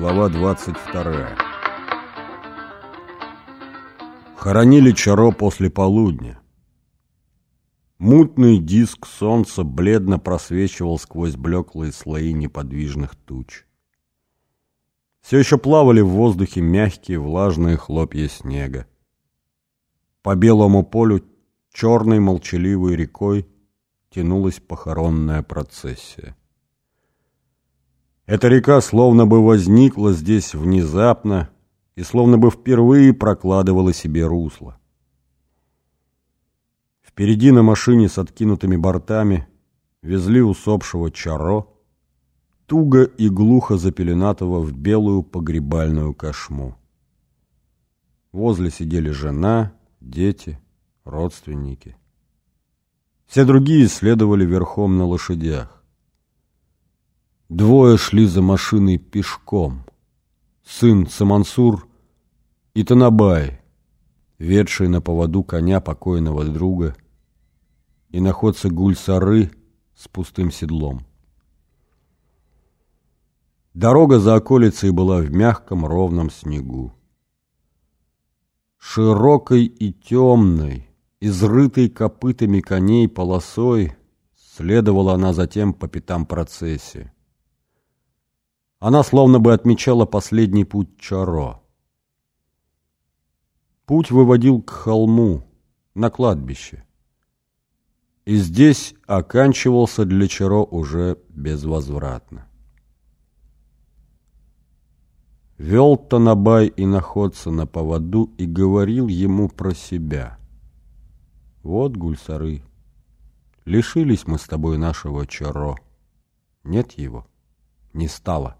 Глава 22 Хоронили Чаро после полудня. Мутный диск солнца бледно просвечивал сквозь блеклые слои неподвижных туч. Все еще плавали в воздухе мягкие влажные хлопья снега. По белому полю черной молчаливой рекой тянулась похоронная процессия. Эта река словно бы возникла здесь внезапно и словно бы впервые прокладывала себе русло. Впереди на машине с откинутыми бортами везли усопшего Чаро, туго и глухо запеленатого в белую погребальную кошму. Возле сидели жена, дети, родственники. Все другие следовали верхом на лошадях. Двое шли за машиной пешком. Сын Самансур и Танабай, ведший на поводу коня покойного друга, и находца Гульсары с пустым седлом. Дорога за околицей была в мягком ровном снегу. Широкой и темной, изрытой копытами коней полосой, следовала она затем по пятам процессии. Она словно бы отмечала последний путь Чаро. Путь выводил к холму, на кладбище. И здесь оканчивался для Чаро уже безвозвратно. Вел Танабай и находца на поводу и говорил ему про себя. Вот, Гульсары, лишились мы с тобой нашего Чаро. Нет его, не стало.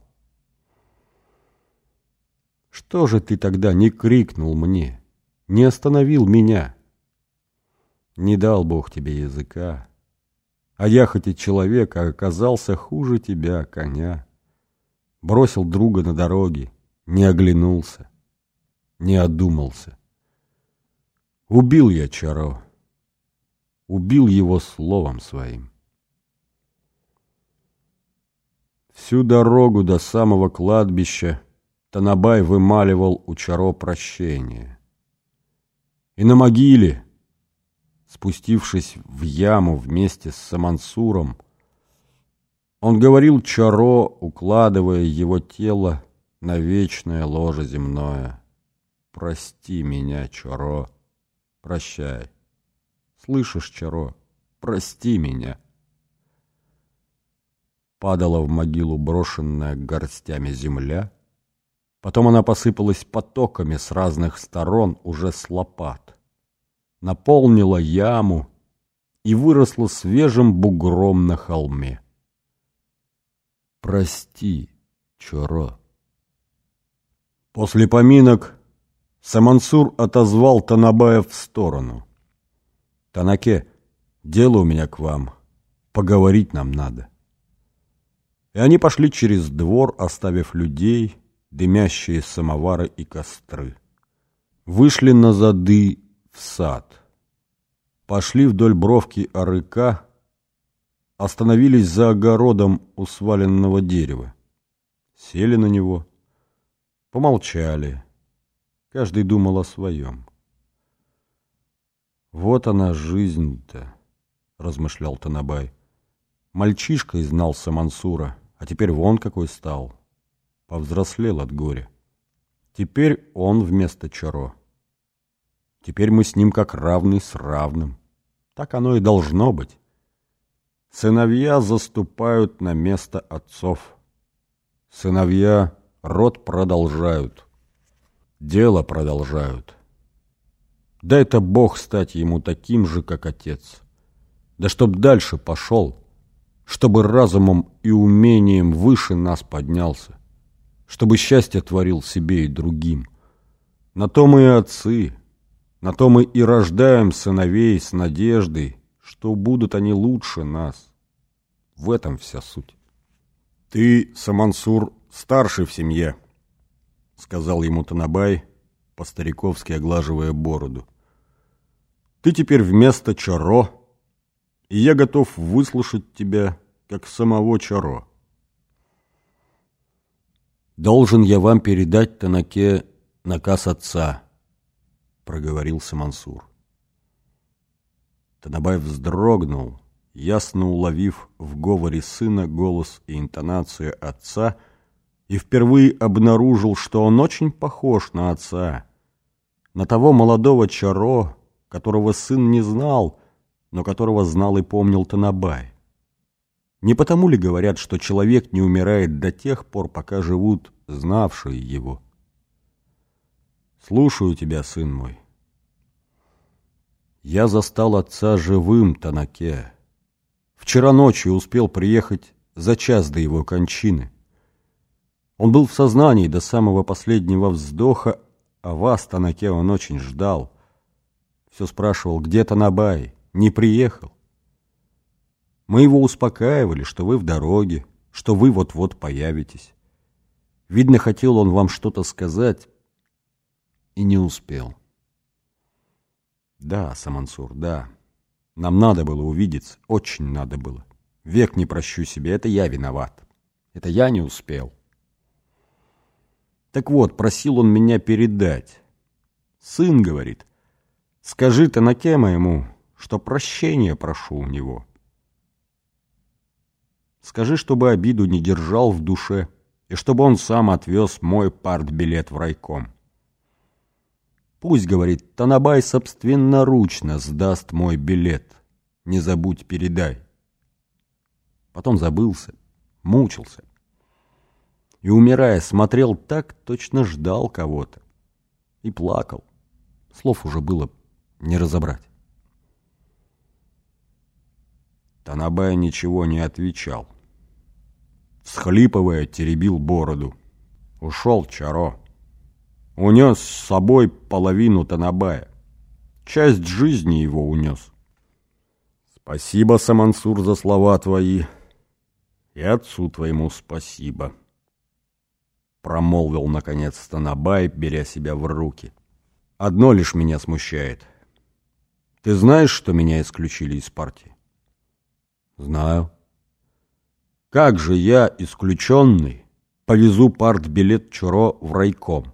Что же ты тогда не крикнул мне, не остановил меня? Не дал Бог тебе языка, а я хоть и человек, а оказался хуже тебя, коня. Бросил друга на дороге, не оглянулся, не одумался. Убил я Чаро, убил его словом своим. Всю дорогу до самого кладбища Танабай вымаливал у Чаро прощение. И на могиле, спустившись в яму вместе с Самансуром, он говорил Чаро, укладывая его тело на вечное ложе земное. Прости меня, Чаро, прощай. Слышишь, Чаро, прости меня. Падала в могилу брошенная горстями земля, Потом она посыпалась потоками с разных сторон, уже с лопат. Наполнила яму и выросла свежим бугром на холме. Прости, Чоро. После поминок Самансур отозвал Танабаев в сторону. «Танаке, дело у меня к вам. Поговорить нам надо». И они пошли через двор, оставив людей, дымящие самовары и костры. Вышли на зады в сад. Пошли вдоль бровки арыка, остановились за огородом у сваленного дерева. Сели на него, помолчали. Каждый думал о своем. «Вот она жизнь-то», — размышлял Танабай. Мальчишкой знался Мансура, а теперь вон какой стал повзрослел от горя. Теперь он вместо Чаро. Теперь мы с ним как равный с равным. Так оно и должно быть. Сыновья заступают на место отцов. Сыновья род продолжают. Дело продолжают. Да это Бог стать ему таким же, как отец. Да чтоб дальше пошел, чтобы разумом и умением выше нас поднялся чтобы счастье творил себе и другим. На то мы и отцы, на то мы и рождаем сыновей с надеждой, что будут они лучше нас. В этом вся суть. «Ты, Самансур, старший в семье», — сказал ему Танабай, по-стариковски оглаживая бороду. «Ты теперь вместо Чаро, и я готов выслушать тебя, как самого Чаро». «Должен я вам передать, Танаке, наказ отца», — проговорился Мансур. Танабай вздрогнул, ясно уловив в говоре сына голос и интонацию отца, и впервые обнаружил, что он очень похож на отца, на того молодого Чаро, которого сын не знал, но которого знал и помнил Танабай. Не потому ли говорят, что человек не умирает до тех пор, пока живут знавшие его? Слушаю тебя, сын мой. Я застал отца живым, Танаке. Вчера ночью успел приехать за час до его кончины. Он был в сознании до самого последнего вздоха, а вас, Танаке, он очень ждал. Все спрашивал, где Танабай, не приехал. Мы его успокаивали, что вы в дороге, что вы вот-вот появитесь. Видно, хотел он вам что-то сказать и не успел. Да, Самансур, да. Нам надо было увидеться, очень надо было. Век не прощу себе, это я виноват. Это я не успел. Так вот, просил он меня передать. Сын говорит, скажи Танаке моему, что прощения прошу у него. Скажи, чтобы обиду не держал в душе, и чтобы он сам отвез мой партбилет в райком. Пусть, говорит, Танабай собственноручно сдаст мой билет. Не забудь, передай. Потом забылся, мучился. И, умирая, смотрел так, точно ждал кого-то. И плакал. Слов уже было не разобрать. Танабай ничего не отвечал. Схлипывая, теребил бороду. Ушел Чаро. Унес с собой половину Танабая. Часть жизни его унес. Спасибо, Самансур, за слова твои. И отцу твоему спасибо. Промолвил, наконец, Танабай, беря себя в руки. Одно лишь меня смущает. Ты знаешь, что меня исключили из партии? Знаю. Как же я, исключенный, повезу партбилет Чуро в райком?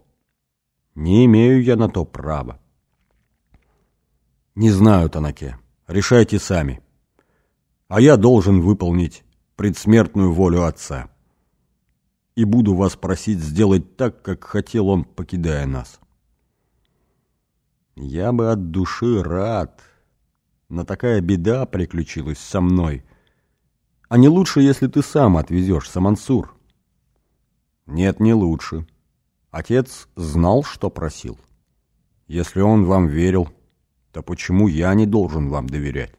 Не имею я на то права. Не знаю, Танаке. Решайте сами. А я должен выполнить предсмертную волю отца. И буду вас просить сделать так, как хотел он, покидая нас. Я бы от души рад, но такая беда приключилась со мной — а не лучше, если ты сам отвезешь, Самансур? Нет, не лучше. Отец знал, что просил. Если он вам верил, то почему я не должен вам доверять?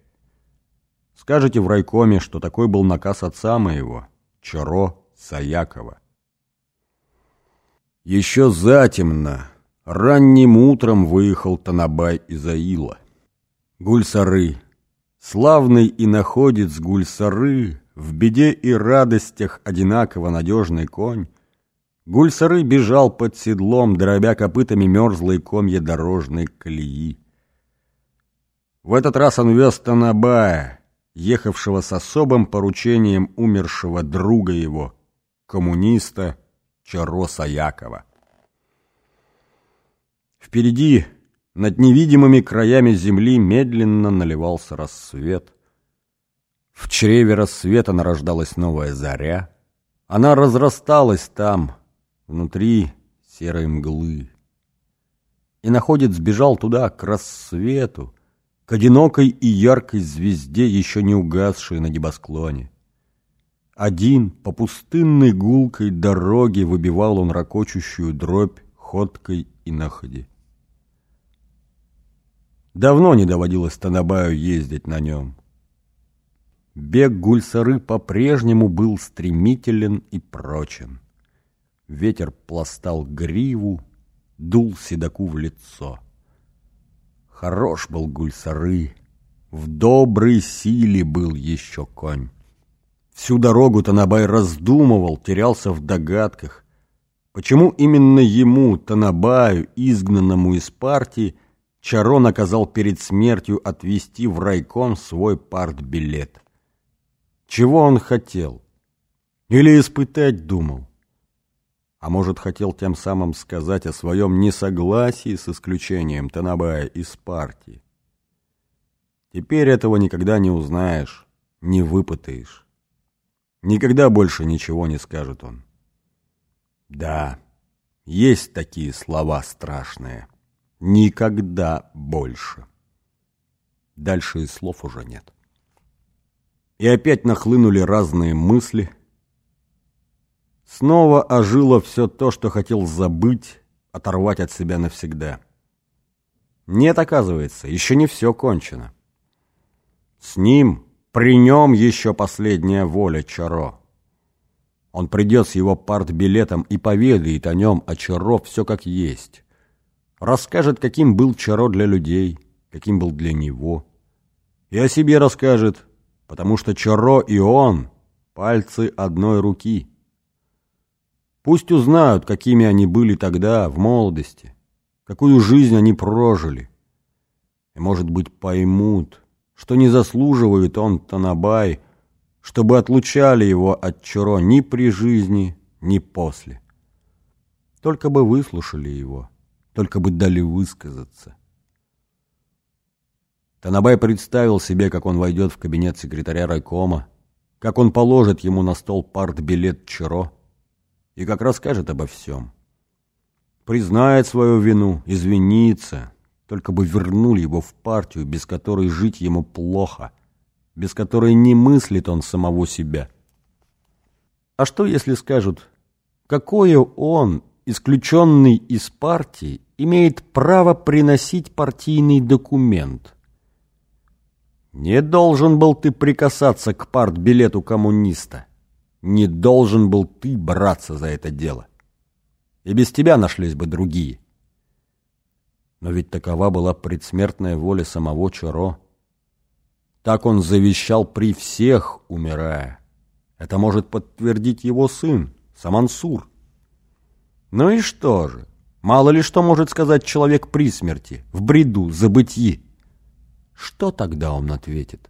Скажите в райкоме, что такой был наказ отца моего, Чаро Саякова. Еще затемно, ранним утром выехал Танабай из Аила. Гульсары Славный и находец Гульсары, в беде и радостях одинаково надежный конь, Гульсары бежал под седлом, дробя копытами мерзлые комья дорожной колеи. В этот раз он вез Танабая, ехавшего с особым поручением умершего друга его, коммуниста Чароса Якова. Впереди над невидимыми краями земли медленно наливался рассвет. В чреве рассвета нарождалась новая заря. Она разрасталась там, внутри серой мглы. И находец сбежал туда, к рассвету, к одинокой и яркой звезде, еще не угасшей на небосклоне. Один по пустынной гулкой дороге выбивал он ракочущую дробь ходкой и находи. Давно не доводилось Танабаю ездить на нем. Бег Гульсары по-прежнему был стремителен и прочен. Ветер пластал гриву, дул седаку в лицо. Хорош был Гульсары, в доброй силе был еще конь. Всю дорогу Танабай раздумывал, терялся в догадках. Почему именно ему, Танабаю, изгнанному из партии, Чаро наказал перед смертью отвезти в райком свой партбилет. Чего он хотел? Или испытать думал? А может, хотел тем самым сказать о своем несогласии с исключением Танабая из партии. Теперь этого никогда не узнаешь, не выпытаешь. Никогда больше ничего не скажет он. Да, есть такие слова страшные. Никогда больше. Дальше и слов уже нет. И опять нахлынули разные мысли. Снова ожило все то, что хотел забыть, оторвать от себя навсегда. Нет, оказывается, еще не все кончено. С ним, при нем еще последняя воля Чаро. Он придет с его партбилетом и поведает о нем, о Чаро, все как есть. Расскажет, каким был Чаро для людей, каким был для него. И о себе расскажет, потому что Чаро и он — пальцы одной руки. Пусть узнают, какими они были тогда, в молодости, какую жизнь они прожили. И, может быть, поймут, что не заслуживает он, Танабай, чтобы отлучали его от Чаро ни при жизни, ни после. Только бы выслушали его, только бы дали высказаться. Танабай представил себе, как он войдет в кабинет секретаря райкома, как он положит ему на стол партбилет Чаро и как расскажет обо всем. Признает свою вину, извинится, только бы вернули его в партию, без которой жить ему плохо, без которой не мыслит он самого себя. А что, если скажут, какое он, исключенный из партии, имеет право приносить партийный документ – не должен был ты прикасаться к партбилету коммуниста. Не должен был ты браться за это дело. И без тебя нашлись бы другие. Но ведь такова была предсмертная воля самого Чаро. Так он завещал при всех, умирая. Это может подтвердить его сын, Самансур. Ну и что же? Мало ли что может сказать человек при смерти, в бреду, забытьи. Что тогда он ответит?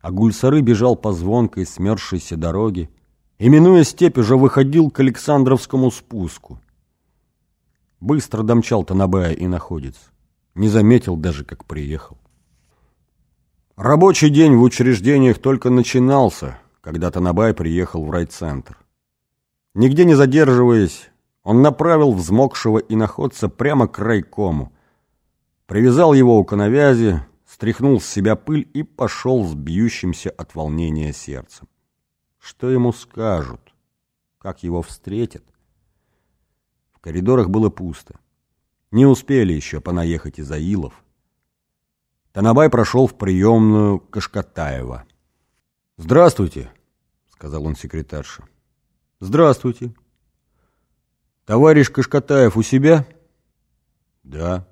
А Гульсары бежал по звонкой смерзшейся дороге и, минуя степь, уже выходил к Александровскому спуску. Быстро домчал Танабая и находец. Не заметил даже, как приехал. Рабочий день в учреждениях только начинался, когда Танабай приехал в райцентр. Нигде не задерживаясь, он направил взмокшего иноходца прямо к райкому – Привязал его у коновязи, стряхнул с себя пыль и пошел с бьющимся от волнения сердцем. Что ему скажут? Как его встретят? В коридорах было пусто. Не успели еще понаехать из Аилов. Танабай прошел в приемную Кашкатаева. «Здравствуйте», — сказал он секретарше. «Здравствуйте». «Товарищ Кашкатаев у себя?» «Да».